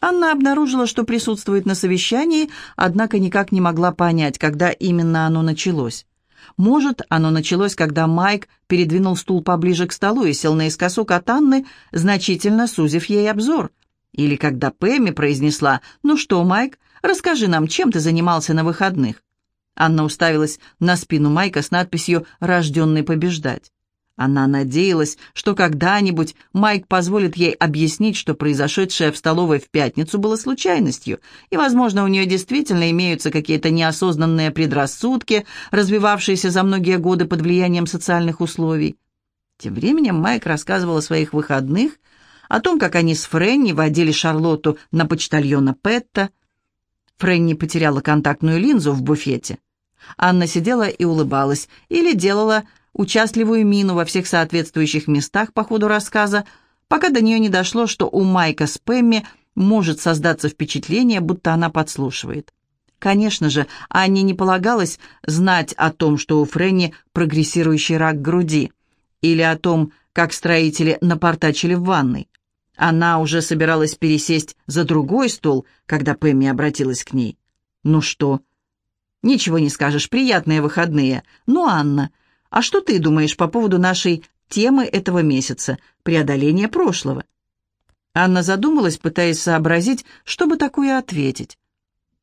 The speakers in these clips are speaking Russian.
Анна обнаружила, что присутствует на совещании, однако никак не могла понять, когда именно оно началось. Может, оно началось, когда Майк передвинул стул поближе к столу и сел наискосок от Анны, значительно сузив ей обзор. Или когда Пэмми произнесла «Ну что, Майк, расскажи нам, чем ты занимался на выходных?» Анна уставилась на спину Майка с надписью «Рожденный побеждать». Она надеялась, что когда-нибудь Майк позволит ей объяснить, что произошедшее в столовой в пятницу было случайностью, и, возможно, у нее действительно имеются какие-то неосознанные предрассудки, развивавшиеся за многие годы под влиянием социальных условий. Тем временем Майк рассказывал о своих выходных, о том, как они с Фрэнни водили Шарлотту на почтальона Петта. Фрэнни потеряла контактную линзу в буфете. Анна сидела и улыбалась, или делала участливую мину во всех соответствующих местах по ходу рассказа, пока до нее не дошло, что у Майка с Пэмми может создаться впечатление, будто она подслушивает. Конечно же, Анне не полагалось знать о том, что у Фрэнни прогрессирующий рак груди, или о том, как строители напортачили в ванной. Она уже собиралась пересесть за другой стол, когда Пэмми обратилась к ней. «Ну что?» «Ничего не скажешь, приятные выходные. Ну, Анна, а что ты думаешь по поводу нашей темы этого месяца – преодоление прошлого?» Анна задумалась, пытаясь сообразить, чтобы такое ответить.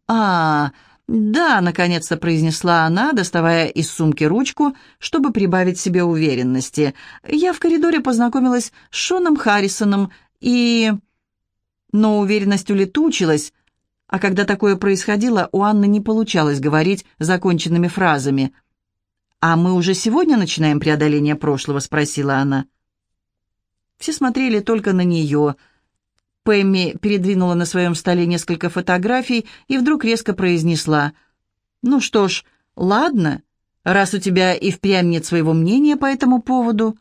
«А, да», — наконец-то произнесла она, доставая из сумки ручку, чтобы прибавить себе уверенности. «Я в коридоре познакомилась с Шоном Харрисоном и...» Но уверенность улетучилась, а когда такое происходило, у Анны не получалось говорить законченными фразами – «А мы уже сегодня начинаем преодоление прошлого?» — спросила она. Все смотрели только на нее. Пэмми передвинула на своем столе несколько фотографий и вдруг резко произнесла. «Ну что ж, ладно, раз у тебя и впрямь нет своего мнения по этому поводу».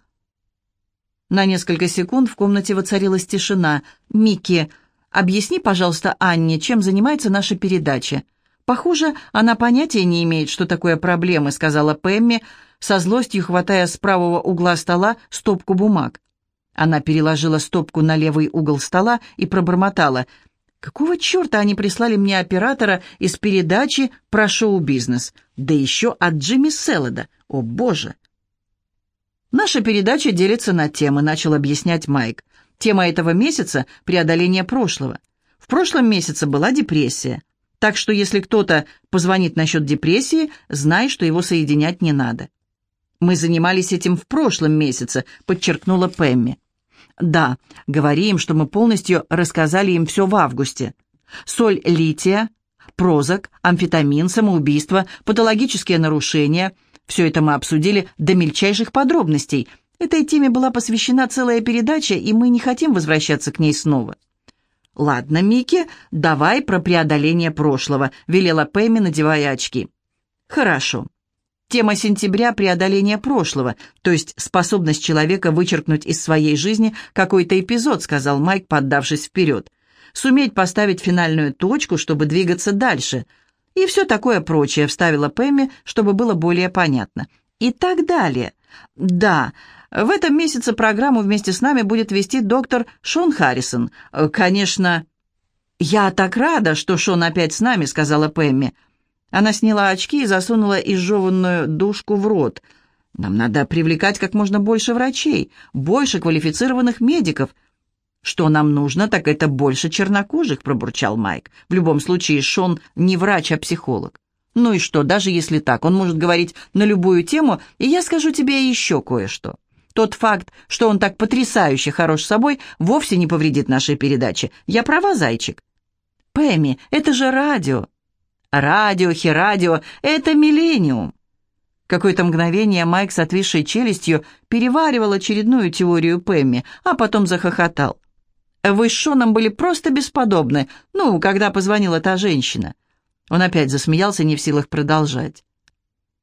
На несколько секунд в комнате воцарилась тишина. «Микки, объясни, пожалуйста, Анне, чем занимается наша передача?» «Похоже, она понятия не имеет, что такое проблемы», — сказала Пэмми, со злостью хватая с правого угла стола стопку бумаг. Она переложила стопку на левый угол стола и пробормотала. «Какого черта они прислали мне оператора из передачи про шоу-бизнес? Да еще от Джимми Селлода. О, боже!» «Наша передача делится на темы», — начал объяснять Майк. «Тема этого месяца — преодоление прошлого. В прошлом месяце была депрессия. Так что если кто-то позвонит насчет депрессии, знай, что его соединять не надо. «Мы занимались этим в прошлом месяце», — подчеркнула Пэмми. «Да, говори им, что мы полностью рассказали им все в августе. Соль лития, прозак, амфетамин, самоубийство, патологические нарушения — все это мы обсудили до мельчайших подробностей. Этой теме была посвящена целая передача, и мы не хотим возвращаться к ней снова». «Ладно, Микки, давай про преодоление прошлого», — велела Пэмми, надевая очки. «Хорошо. Тема сентября — преодоление прошлого, то есть способность человека вычеркнуть из своей жизни какой-то эпизод», — сказал Майк, поддавшись вперед. «Суметь поставить финальную точку, чтобы двигаться дальше. И все такое прочее», — вставила Пэмми, чтобы было более понятно. «И так далее. Да, в этом месяце программу вместе с нами будет вести доктор Шон Харрисон. Э, конечно, я так рада, что Шон опять с нами, сказала Пэмми. Она сняла очки и засунула изжеванную душку в рот. Нам надо привлекать как можно больше врачей, больше квалифицированных медиков. Что нам нужно, так это больше чернокожих, пробурчал Майк. В любом случае, Шон не врач, а психолог. Ну и что, даже если так, он может говорить на любую тему, и я скажу тебе еще кое-что. Тот факт, что он так потрясающе хорош собой, вовсе не повредит нашей передаче. Я права, зайчик? Пэмми, это же радио. Радио, херадио, это миллениум. Какое-то мгновение Майк с отвисшей челюстью переваривал очередную теорию Пэмми, а потом захохотал. «Вы с Шоном были просто бесподобны, ну, когда позвонила та женщина». Он опять засмеялся, не в силах продолжать.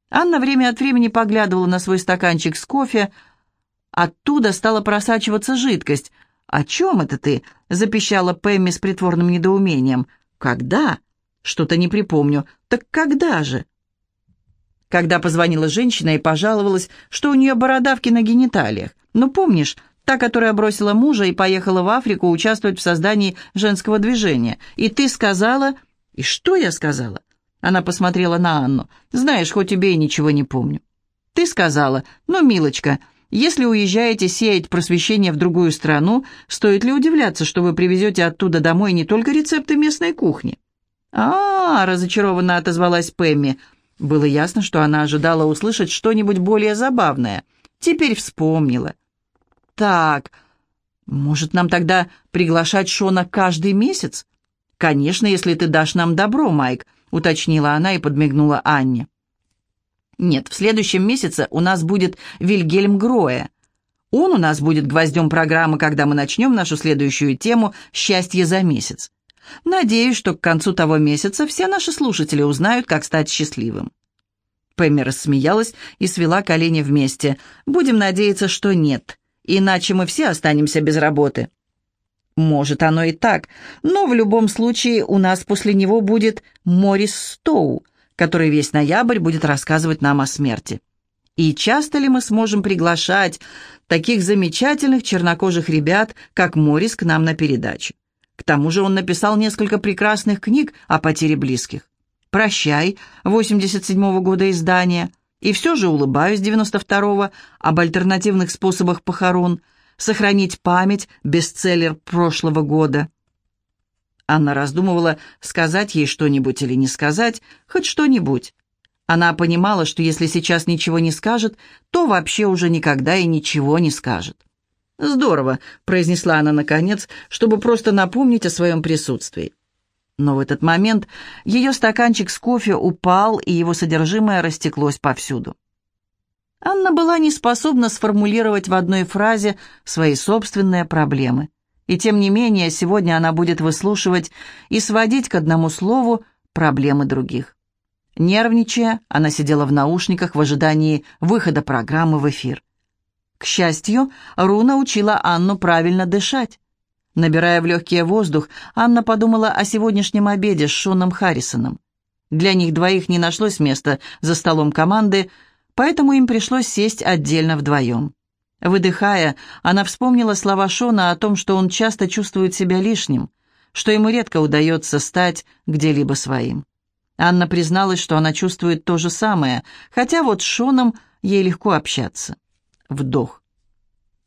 Анна время от времени поглядывала на свой стаканчик с кофе, Оттуда стала просачиваться жидкость. «О чем это ты?» — запищала Пэмми с притворным недоумением. «Когда?» «Что-то не припомню. Так когда же?» Когда позвонила женщина и пожаловалась, что у нее бородавки на гениталиях. «Ну, помнишь, Та, которая бросила мужа и поехала в Африку участвовать в создании женского движения. И ты сказала... И что я сказала? Она посмотрела на Анну. Знаешь, хоть убей, ничего не помню. Ты сказала, ну, милочка, если уезжаете сеять просвещение в другую страну, стоит ли удивляться, что вы привезете оттуда домой не только рецепты местной кухни? А, -а, -а разочарованно отозвалась Пэмми. Было ясно, что она ожидала услышать что-нибудь более забавное. Теперь вспомнила. Так, может, нам тогда приглашать Шона каждый месяц? Конечно, если ты дашь нам добро, Майк, уточнила она и подмигнула Анне. Нет, в следующем месяце у нас будет Вильгельм Гроя. Он у нас будет гвоздем программы, когда мы начнем нашу следующую тему «Счастье за месяц». Надеюсь, что к концу того месяца все наши слушатели узнают, как стать счастливым». Пэмми рассмеялась и свела колени вместе. «Будем надеяться, что нет, иначе мы все останемся без работы». «Может, оно и так, но в любом случае у нас после него будет Морис Стоу, который весь ноябрь будет рассказывать нам о смерти. И часто ли мы сможем приглашать таких замечательных чернокожих ребят, как Морис, к нам на передачу? К тому же он написал несколько прекрасных книг о потере близких. «Прощай» 87-го года издания, и все же улыбаюсь 92-го об альтернативных способах похорон, сохранить память, бестселлер прошлого года. Анна раздумывала, сказать ей что-нибудь или не сказать, хоть что-нибудь. Она понимала, что если сейчас ничего не скажет, то вообще уже никогда и ничего не скажет. «Здорово», — произнесла она наконец, чтобы просто напомнить о своем присутствии. Но в этот момент ее стаканчик с кофе упал, и его содержимое растеклось повсюду. Анна была не способна сформулировать в одной фразе свои собственные проблемы. И тем не менее, сегодня она будет выслушивать и сводить к одному слову проблемы других. Нервничая, она сидела в наушниках в ожидании выхода программы в эфир. К счастью, Руна учила Анну правильно дышать. Набирая в легкие воздух, Анна подумала о сегодняшнем обеде с Шоном Харрисоном. Для них двоих не нашлось места за столом команды, поэтому им пришлось сесть отдельно вдвоем. Выдыхая, она вспомнила слова Шона о том, что он часто чувствует себя лишним, что ему редко удается стать где-либо своим. Анна призналась, что она чувствует то же самое, хотя вот с Шоном ей легко общаться. Вдох.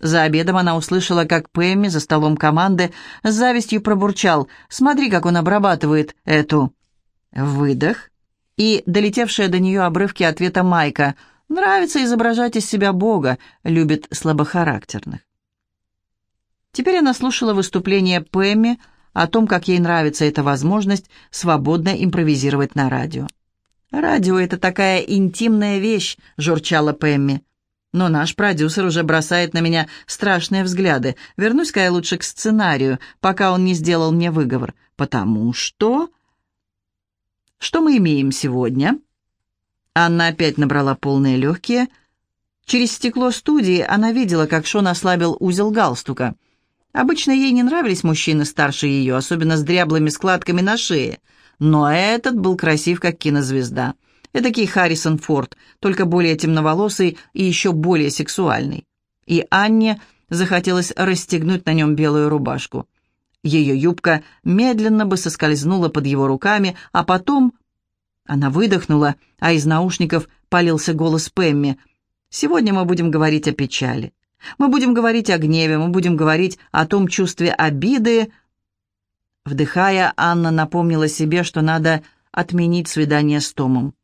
За обедом она услышала, как Пэмми за столом команды с завистью пробурчал «Смотри, как он обрабатывает эту...» Выдох. И долетевшие до нее обрывки ответа Майка «Нравится изображать из себя Бога, любит слабохарактерных». Теперь она слушала выступление Пэмми о том, как ей нравится эта возможность свободно импровизировать на радио. «Радио — это такая интимная вещь», — журчала Пэмми. Но наш продюсер уже бросает на меня страшные взгляды. Вернусь-ка я лучше к сценарию, пока он не сделал мне выговор. Потому что... Что мы имеем сегодня? Анна опять набрала полные легкие. Через стекло студии она видела, как Шон ослабил узел галстука. Обычно ей не нравились мужчины старше ее, особенно с дряблыми складками на шее. Но этот был красив, как кинозвезда. Эдакий Харрисон Форд, только более темноволосый и еще более сексуальный. И Анне захотелось расстегнуть на нем белую рубашку. Ее юбка медленно бы соскользнула под его руками, а потом... Она выдохнула, а из наушников полился голос Пэмми. «Сегодня мы будем говорить о печали. Мы будем говорить о гневе, мы будем говорить о том чувстве обиды...» Вдыхая, Анна напомнила себе, что надо отменить свидание с Томом.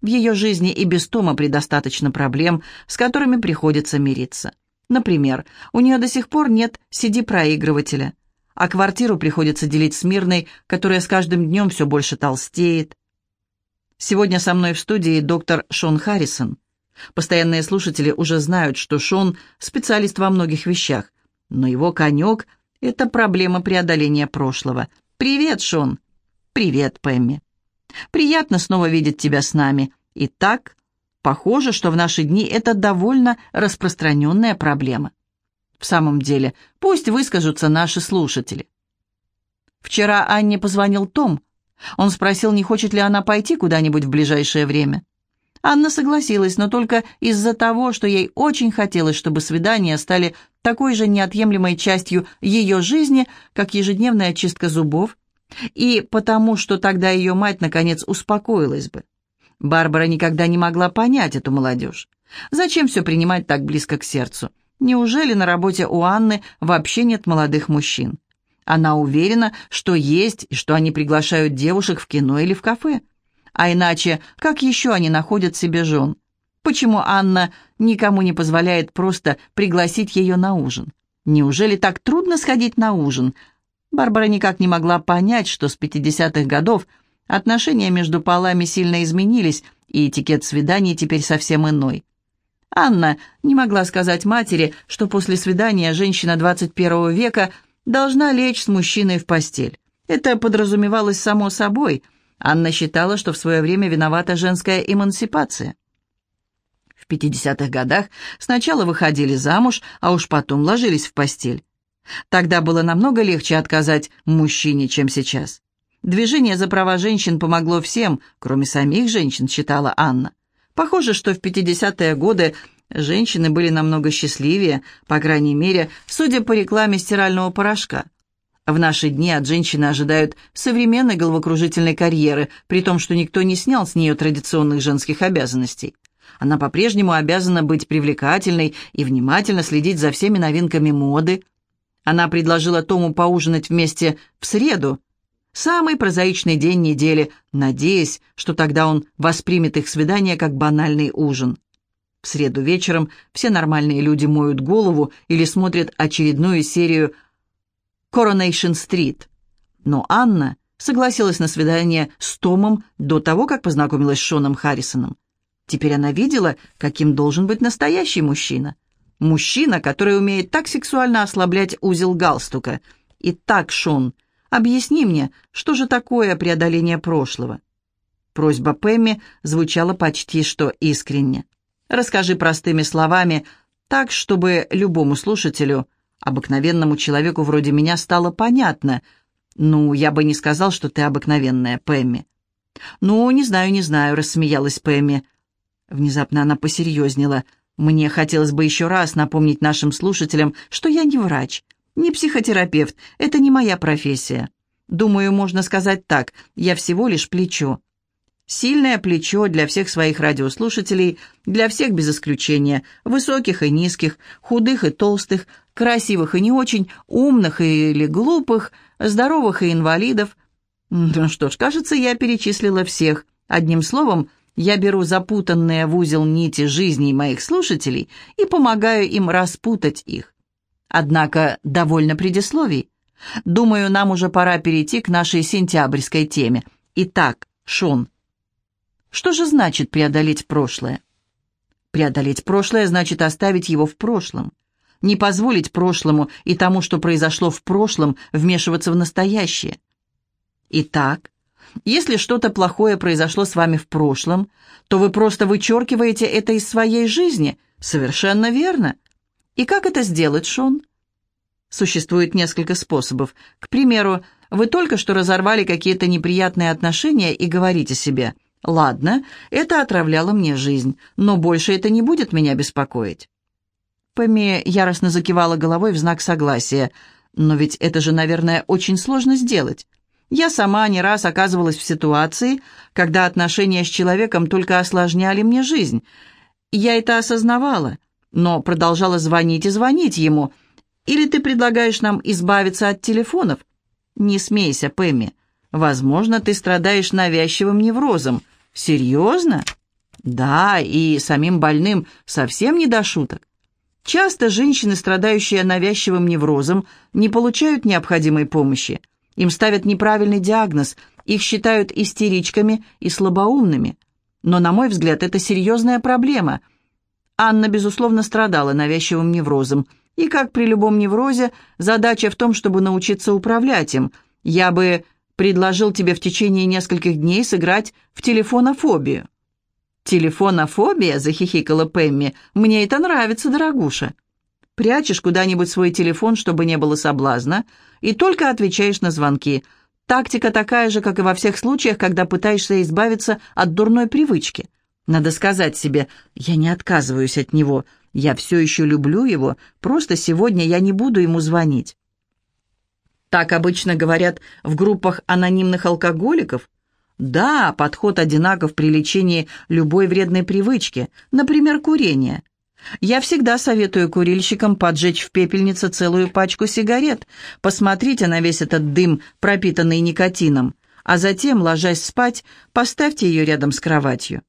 В ее жизни и без Тома предостаточно проблем, с которыми приходится мириться. Например, у нее до сих пор нет CD-проигрывателя, а квартиру приходится делить с Мирной, которая с каждым днем все больше толстеет. Сегодня со мной в студии доктор Шон Харрисон. Постоянные слушатели уже знают, что Шон – специалист во многих вещах, но его конек – это проблема преодоления прошлого. «Привет, Шон!» «Привет, Пэмми!» Приятно снова видеть тебя с нами. И так, похоже, что в наши дни это довольно распространенная проблема. В самом деле, пусть выскажутся наши слушатели. Вчера Анне позвонил Том. Он спросил, не хочет ли она пойти куда-нибудь в ближайшее время. Анна согласилась, но только из-за того, что ей очень хотелось, чтобы свидания стали такой же неотъемлемой частью ее жизни, как ежедневная чистка зубов, и потому, что тогда ее мать, наконец, успокоилась бы. Барбара никогда не могла понять эту молодежь. Зачем все принимать так близко к сердцу? Неужели на работе у Анны вообще нет молодых мужчин? Она уверена, что есть и что они приглашают девушек в кино или в кафе. А иначе, как еще они находят себе жен? Почему Анна никому не позволяет просто пригласить ее на ужин? Неужели так трудно сходить на ужин? Барбара никак не могла понять, что с 50-х годов отношения между полами сильно изменились, и этикет свиданий теперь совсем иной. Анна не могла сказать матери, что после свидания женщина 21 века должна лечь с мужчиной в постель. Это подразумевалось само собой. Анна считала, что в свое время виновата женская эмансипация. В 50-х годах сначала выходили замуж, а уж потом ложились в постель. Тогда было намного легче отказать мужчине, чем сейчас. Движение за права женщин помогло всем, кроме самих женщин, считала Анна. Похоже, что в 50-е годы женщины были намного счастливее, по крайней мере, судя по рекламе стирального порошка. В наши дни от женщины ожидают современной головокружительной карьеры, при том, что никто не снял с нее традиционных женских обязанностей. Она по-прежнему обязана быть привлекательной и внимательно следить за всеми новинками моды, она предложила Тому поужинать вместе в среду, самый прозаичный день недели, надеясь, что тогда он воспримет их свидание как банальный ужин. В среду вечером все нормальные люди моют голову или смотрят очередную серию «Coronation Street». Но Анна согласилась на свидание с Томом до того, как познакомилась с Шоном Харрисоном. Теперь она видела, каким должен быть настоящий мужчина – Мужчина, который умеет так сексуально ослаблять узел галстука. Итак, Шон, объясни мне, что же такое преодоление прошлого?» Просьба Пэмми звучала почти что искренне. «Расскажи простыми словами, так, чтобы любому слушателю, обыкновенному человеку вроде меня, стало понятно. Ну, я бы не сказал, что ты обыкновенная, Пэмми». «Ну, не знаю, не знаю», — рассмеялась Пэмми. Внезапно она посерьезнела — мне хотелось бы еще раз напомнить нашим слушателям, что я не врач, не психотерапевт, это не моя профессия. Думаю, можно сказать так, я всего лишь плечо. Сильное плечо для всех своих радиослушателей, для всех без исключения, высоких и низких, худых и толстых, красивых и не очень, умных или глупых, здоровых и инвалидов. Ну что ж, кажется, я перечислила всех. Одним словом, я беру запутанные в узел нити жизней моих слушателей и помогаю им распутать их. Однако довольно предисловий. Думаю, нам уже пора перейти к нашей сентябрьской теме. Итак, Шон, что же значит преодолеть прошлое? Преодолеть прошлое значит оставить его в прошлом. Не позволить прошлому и тому, что произошло в прошлом, вмешиваться в настоящее. Итак, если что-то плохое произошло с вами в прошлом, то вы просто вычеркиваете это из своей жизни. Совершенно верно. И как это сделать, Шон? Существует несколько способов. К примеру, вы только что разорвали какие-то неприятные отношения и говорите себе «Ладно, это отравляло мне жизнь, но больше это не будет меня беспокоить». Пэмми яростно закивала головой в знак согласия. «Но ведь это же, наверное, очень сложно сделать. Я сама не раз оказывалась в ситуации, когда отношения с человеком только осложняли мне жизнь. Я это осознавала, но продолжала звонить и звонить ему. Или ты предлагаешь нам избавиться от телефонов? Не смейся, Пэмми. Возможно, ты страдаешь навязчивым неврозом. Серьезно? Да, и самим больным совсем не до шуток. Часто женщины, страдающие навязчивым неврозом, не получают необходимой помощи. Им ставят неправильный диагноз, их считают истеричками и слабоумными. Но, на мой взгляд, это серьезная проблема. Анна, безусловно, страдала навязчивым неврозом. И, как при любом неврозе, задача в том, чтобы научиться управлять им. Я бы предложил тебе в течение нескольких дней сыграть в телефонофобию. «Телефонофобия?» — захихикала Пэмми. «Мне это нравится, дорогуша». Прячешь куда-нибудь свой телефон, чтобы не было соблазна, и только отвечаешь на звонки. Тактика такая же, как и во всех случаях, когда пытаешься избавиться от дурной привычки. Надо сказать себе, я не отказываюсь от него, я все еще люблю его, просто сегодня я не буду ему звонить. Так обычно говорят в группах анонимных алкоголиков. Да, подход одинаков при лечении любой вредной привычки, например, курения. Я всегда советую курильщикам поджечь в пепельнице целую пачку сигарет. Посмотрите на весь этот дым, пропитанный никотином, а затем, ложась спать, поставьте ее рядом с кроватью.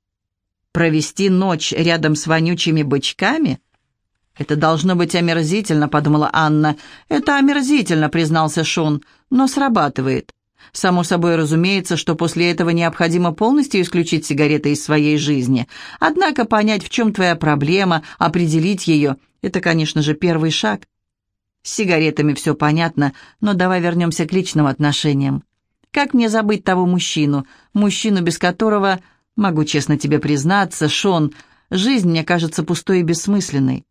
Провести ночь рядом с вонючими бычками? Это должно быть омерзительно, подумала Анна. Это омерзительно, признался Шон, но срабатывает. Само собой разумеется, что после этого необходимо полностью исключить сигареты из своей жизни. Однако понять, в чем твоя проблема, определить ее – это, конечно же, первый шаг. С сигаретами все понятно, но давай вернемся к личным отношениям. Как мне забыть того мужчину, мужчину, без которого, могу честно тебе признаться, Шон, жизнь мне кажется пустой и бессмысленной.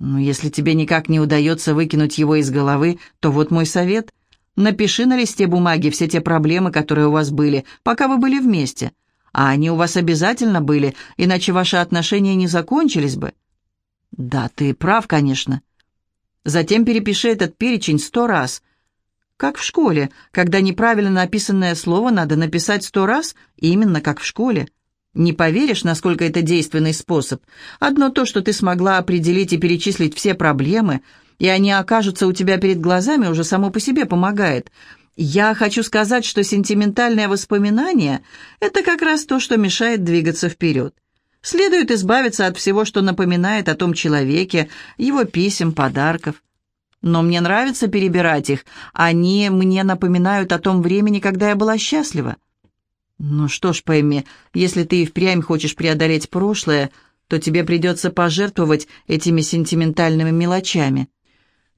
Но если тебе никак не удается выкинуть его из головы, то вот мой совет – Напиши на листе бумаги все те проблемы, которые у вас были, пока вы были вместе. А они у вас обязательно были, иначе ваши отношения не закончились бы. Да, ты прав, конечно. Затем перепиши этот перечень сто раз. Как в школе, когда неправильно написанное слово надо написать сто раз, именно как в школе. Не поверишь, насколько это действенный способ. Одно то, что ты смогла определить и перечислить все проблемы – и они окажутся у тебя перед глазами, уже само по себе помогает. Я хочу сказать, что сентиментальное воспоминание – это как раз то, что мешает двигаться вперед. Следует избавиться от всего, что напоминает о том человеке, его писем, подарков. Но мне нравится перебирать их. Они мне напоминают о том времени, когда я была счастлива. Ну что ж, пойми, если ты и впрямь хочешь преодолеть прошлое, то тебе придется пожертвовать этими сентиментальными мелочами.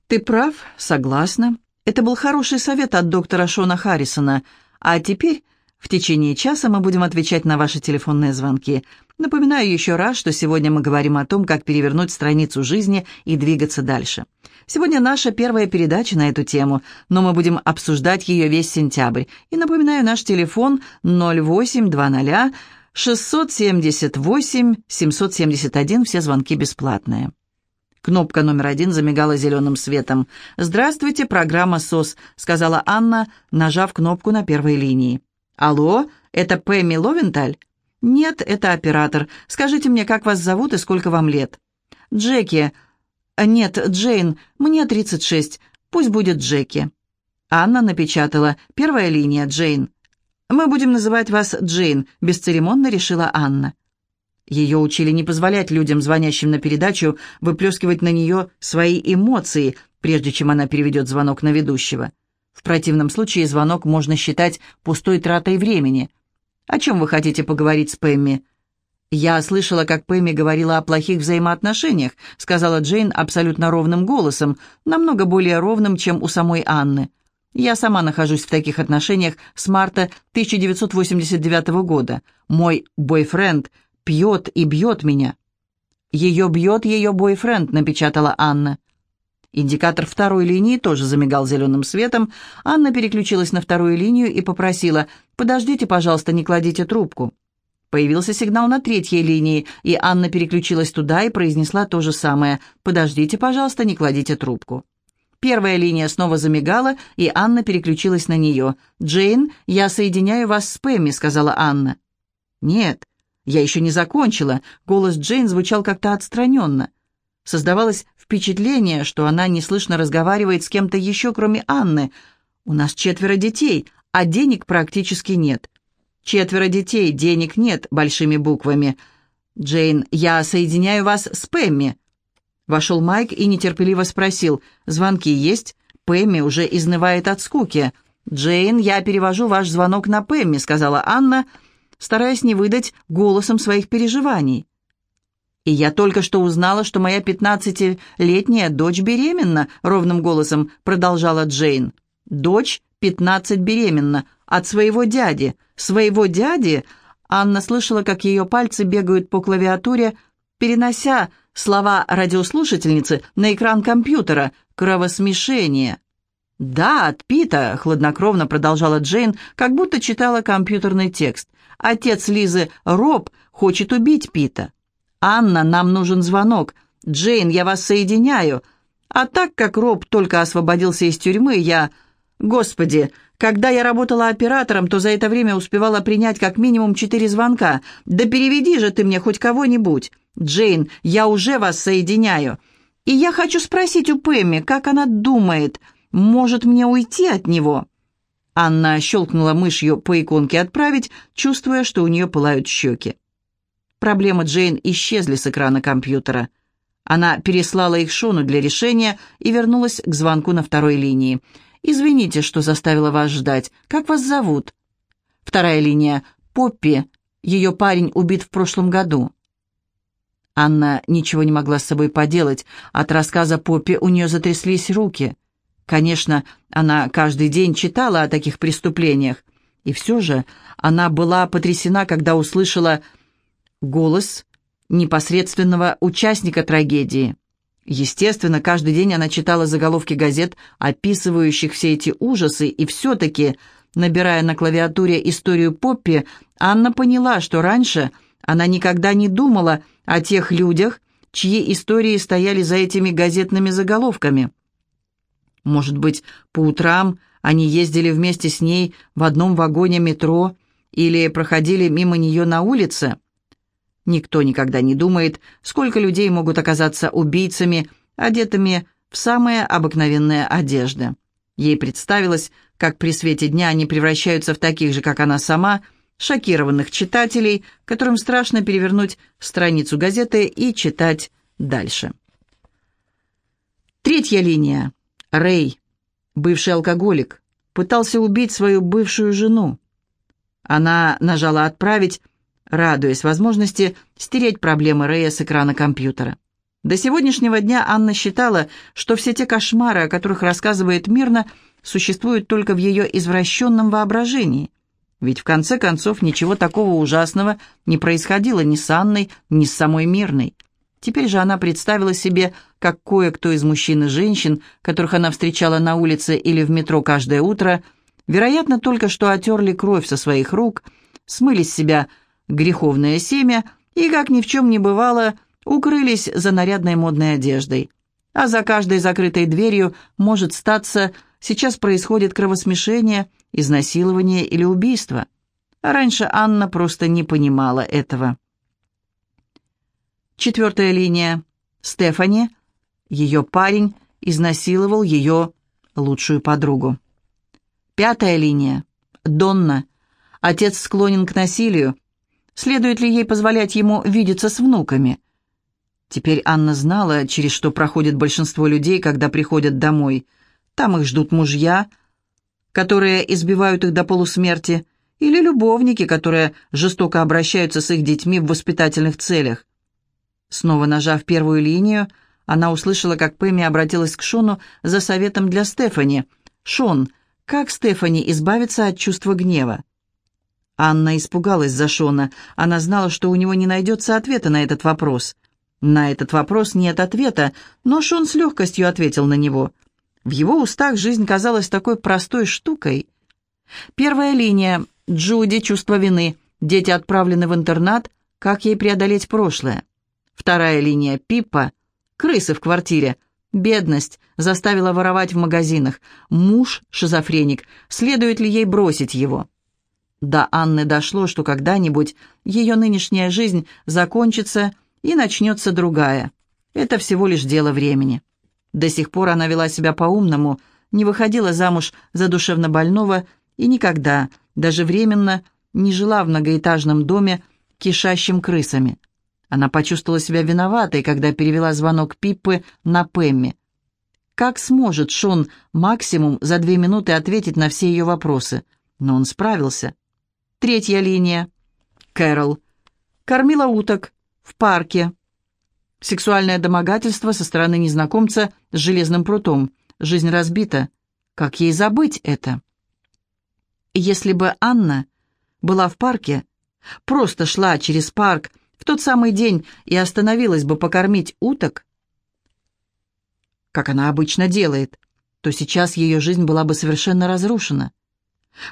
«Ты прав, согласна. Это был хороший совет от доктора Шона Харрисона. А теперь в течение часа мы будем отвечать на ваши телефонные звонки. Напоминаю еще раз, что сегодня мы говорим о том, как перевернуть страницу жизни и двигаться дальше. Сегодня наша первая передача на эту тему, но мы будем обсуждать ее весь сентябрь. И напоминаю, наш телефон 0820 678 771, все звонки бесплатные. Кнопка номер один замигала зеленым светом. «Здравствуйте, программа СОС», — сказала Анна, нажав кнопку на первой линии. «Алло, это Пэмми Ловенталь?» «Нет, это оператор. Скажите мне, как вас зовут и сколько вам лет?» «Джеки». «Нет, Джейн. Мне 36. Пусть будет Джеки». Анна напечатала. «Первая линия, Джейн». «Мы будем называть вас Джейн», — бесцеремонно решила Анна. Ее учили не позволять людям, звонящим на передачу, выплескивать на нее свои эмоции, прежде чем она переведет звонок на ведущего. В противном случае звонок можно считать пустой тратой времени. «О чем вы хотите поговорить с Пэмми?» «Я слышала, как Пэмми говорила о плохих взаимоотношениях», сказала Джейн абсолютно ровным голосом, намного более ровным, чем у самой Анны. «Я сама нахожусь в таких отношениях с марта 1989 года. Мой бойфренд пьет и бьет меня». «Ее бьет ее бойфренд», — напечатала Анна. Индикатор второй линии тоже замигал зеленым светом. Анна переключилась на вторую линию и попросила «Подождите, пожалуйста, не кладите трубку». Появился сигнал на третьей линии, и Анна переключилась туда и произнесла то же самое «Подождите, пожалуйста, не кладите трубку». Первая линия снова замигала, и Анна переключилась на нее. «Джейн, я соединяю вас с Пэмми», — сказала Анна. «Нет, «Я еще не закончила», — голос Джейн звучал как-то отстраненно. Создавалось впечатление, что она неслышно разговаривает с кем-то еще, кроме Анны. «У нас четверо детей, а денег практически нет». «Четверо детей, денег нет», — большими буквами. «Джейн, я соединяю вас с Пэмми». Вошел Майк и нетерпеливо спросил, «Звонки есть?» Пэмми уже изнывает от скуки. «Джейн, я перевожу ваш звонок на Пэмми», — сказала Анна, — стараясь не выдать голосом своих переживаний. «И я только что узнала, что моя пятнадцатилетняя дочь беременна», — ровным голосом продолжала Джейн. «Дочь пятнадцать беременна. От своего дяди. Своего дяди?» Анна слышала, как ее пальцы бегают по клавиатуре, перенося слова радиослушательницы на экран компьютера. «Кровосмешение». «Да, от Пита», — хладнокровно продолжала Джейн, как будто читала компьютерный текст. Отец Лизы, Роб, хочет убить Пита. «Анна, нам нужен звонок. Джейн, я вас соединяю. А так как Роб только освободился из тюрьмы, я... Господи, когда я работала оператором, то за это время успевала принять как минимум четыре звонка. Да переведи же ты мне хоть кого-нибудь. Джейн, я уже вас соединяю. И я хочу спросить у Пэмми, как она думает, может мне уйти от него?» Анна щелкнула мышью по иконке «Отправить», чувствуя, что у нее пылают щеки. Проблемы Джейн исчезли с экрана компьютера. Она переслала их Шону для решения и вернулась к звонку на второй линии. «Извините, что заставила вас ждать. Как вас зовут?» Вторая линия. «Поппи. Ее парень убит в прошлом году». Анна ничего не могла с собой поделать. От рассказа Поппи у нее затряслись руки. Конечно, она каждый день читала о таких преступлениях. И все же она была потрясена, когда услышала голос непосредственного участника трагедии. Естественно, каждый день она читала заголовки газет, описывающих все эти ужасы, и все-таки, набирая на клавиатуре историю Поппи, Анна поняла, что раньше она никогда не думала о тех людях, чьи истории стояли за этими газетными заголовками. Может быть, по утрам они ездили вместе с ней в одном вагоне метро или проходили мимо нее на улице? Никто никогда не думает, сколько людей могут оказаться убийцами, одетыми в самые обыкновенные одежды. Ей представилось, как при свете дня они превращаются в таких же, как она сама, шокированных читателей, которым страшно перевернуть страницу газеты и читать дальше. Третья линия. Рэй, бывший алкоголик, пытался убить свою бывшую жену. Она нажала «Отправить», радуясь возможности стереть проблемы Рэя с экрана компьютера. До сегодняшнего дня Анна считала, что все те кошмары, о которых рассказывает Мирна, существуют только в ее извращенном воображении. Ведь в конце концов ничего такого ужасного не происходило ни с Анной, ни с самой Мирной. Теперь же она представила себе, как кое-кто из мужчин и женщин, которых она встречала на улице или в метро каждое утро, вероятно, только что отерли кровь со своих рук, смыли с себя греховное семя и, как ни в чем не бывало, укрылись за нарядной модной одеждой. А за каждой закрытой дверью, может статься, сейчас происходит кровосмешение, изнасилование или убийство. А раньше Анна просто не понимала этого. Четвертая линия. Стефани, ее парень, изнасиловал ее лучшую подругу. Пятая линия. Донна. Отец склонен к насилию, Следует ли ей позволять ему видеться с внуками? Теперь Анна знала, через что проходит большинство людей, когда приходят домой. Там их ждут мужья, которые избивают их до полусмерти, или любовники, которые жестоко обращаются с их детьми в воспитательных целях. Снова нажав первую линию, она услышала, как Пэмми обратилась к Шону за советом для Стефани. «Шон, как Стефани избавиться от чувства гнева?» Анна испугалась за Шона. Она знала, что у него не найдется ответа на этот вопрос. На этот вопрос нет ответа, но Шон с легкостью ответил на него. В его устах жизнь казалась такой простой штукой. Первая линия. Джуди, чувство вины. Дети отправлены в интернат. Как ей преодолеть прошлое? Вторая линия. Пиппа. Крысы в квартире. Бедность заставила воровать в магазинах. Муж, шизофреник. Следует ли ей бросить его? До Анны дошло, что когда-нибудь ее нынешняя жизнь закончится и начнется другая. Это всего лишь дело времени. До сих пор она вела себя по-умному, не выходила замуж за душевнобольного и никогда, даже временно, не жила в многоэтажном доме, кишащим крысами. Она почувствовала себя виноватой, когда перевела звонок Пиппы на Пэмми. Как сможет Шон максимум за две минуты ответить на все ее вопросы? Но он справился. Третья линия. Кэрол. Кормила уток. В парке. Сексуальное домогательство со стороны незнакомца с железным прутом. Жизнь разбита. Как ей забыть это? Если бы Анна была в парке, просто шла через парк в тот самый день и остановилась бы покормить уток, как она обычно делает, то сейчас ее жизнь была бы совершенно разрушена.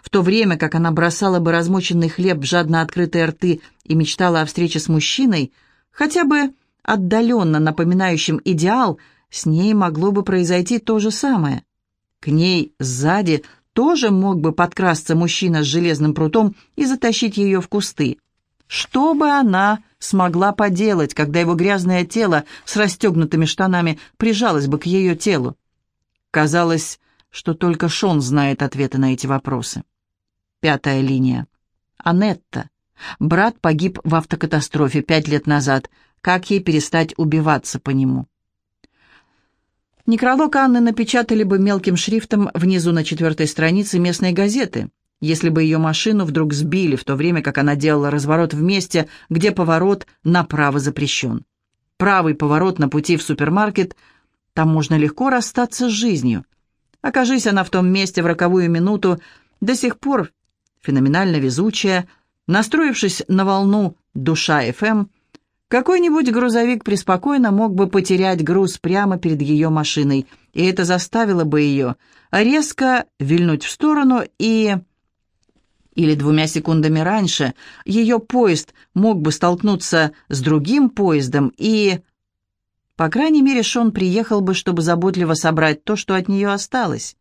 В то время как она бросала бы размоченный хлеб в жадно открытые рты и мечтала о встрече с мужчиной, хотя бы отдаленно напоминающим идеал, с ней могло бы произойти то же самое. К ней сзади тоже мог бы подкрасться мужчина с железным прутом и затащить ее в кусты. Что бы она смогла поделать, когда его грязное тело с расстегнутыми штанами прижалось бы к ее телу? Казалось, что только Шон знает ответы на эти вопросы. Пятая линия. Анетта. Брат погиб в автокатастрофе пять лет назад. Как ей перестать убиваться по нему? Некролог Анны напечатали бы мелким шрифтом внизу на четвертой странице местной газеты, если бы ее машину вдруг сбили, в то время как она делала разворот в месте, где поворот направо запрещен. Правый поворот на пути в супермаркет, там можно легко расстаться с жизнью. Окажись она в том месте в роковую минуту, до сих пор феноменально везучая, настроившись на волну «Душа ФМ», какой-нибудь грузовик преспокойно мог бы потерять груз прямо перед ее машиной, и это заставило бы ее резко вильнуть в сторону и... Или двумя секундами раньше ее поезд мог бы столкнуться с другим поездом и... По крайней мере, Шон приехал бы, чтобы заботливо собрать то, что от нее осталось.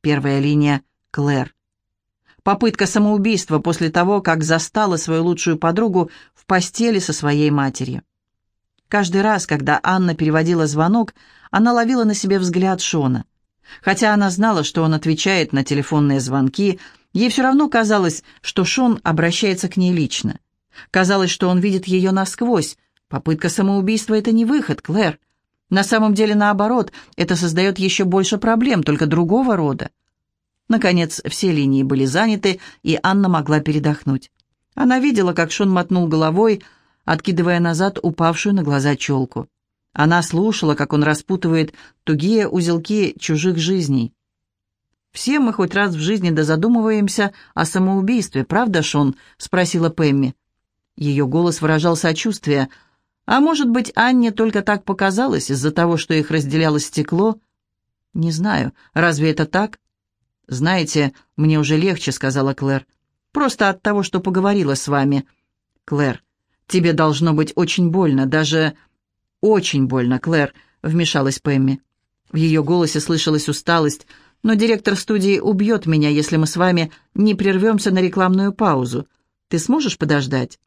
Первая линия — Клэр. Попытка самоубийства после того, как застала свою лучшую подругу в постели со своей матерью. Каждый раз, когда Анна переводила звонок, она ловила на себе взгляд Шона. Хотя она знала, что он отвечает на телефонные звонки, ей все равно казалось, что Шон обращается к ней лично. Казалось, что он видит ее насквозь. Попытка самоубийства — это не выход, Клэр. На самом деле, наоборот, это создает еще больше проблем, только другого рода. Наконец, все линии были заняты, и Анна могла передохнуть. Она видела, как Шон мотнул головой, откидывая назад упавшую на глаза челку. Она слушала, как он распутывает тугие узелки чужих жизней. «Все мы хоть раз в жизни да задумываемся о самоубийстве, правда, Шон?» — спросила Пэмми. Ее голос выражал сочувствие. «А может быть, Анне только так показалось из-за того, что их разделяло стекло?» «Не знаю. Разве это так?» «Знаете, мне уже легче», — сказала Клэр. «Просто от того, что поговорила с вами». «Клэр, тебе должно быть очень больно, даже очень больно, Клэр», — вмешалась Пэмми. В ее голосе слышалась усталость, «но директор студии убьет меня, если мы с вами не прервемся на рекламную паузу. Ты сможешь подождать?»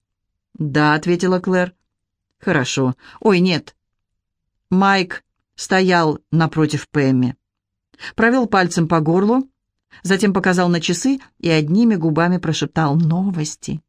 «Да», — ответила Клэр. «Хорошо. Ой, нет». Майк стоял напротив Пэмми. Провел пальцем по горлу, Затем показал на часы и одними губами прошептал «Новости».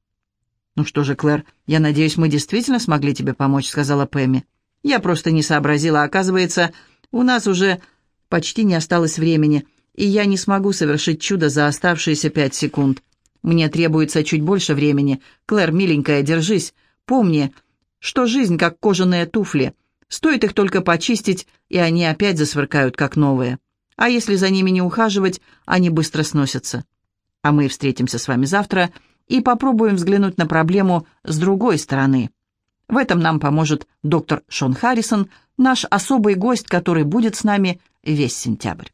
«Ну что же, Клэр, я надеюсь, мы действительно смогли тебе помочь», — сказала Пэмми. «Я просто не сообразила. Оказывается, у нас уже почти не осталось времени, и я не смогу совершить чудо за оставшиеся пять секунд. Мне требуется чуть больше времени. Клэр, миленькая, держись. Помни, что жизнь как кожаные туфли. Стоит их только почистить, и они опять засверкают, как новые». А если за ними не ухаживать, они быстро сносятся. А мы встретимся с вами завтра и попробуем взглянуть на проблему с другой стороны. В этом нам поможет доктор Шон Харрисон, наш особый гость, который будет с нами весь сентябрь.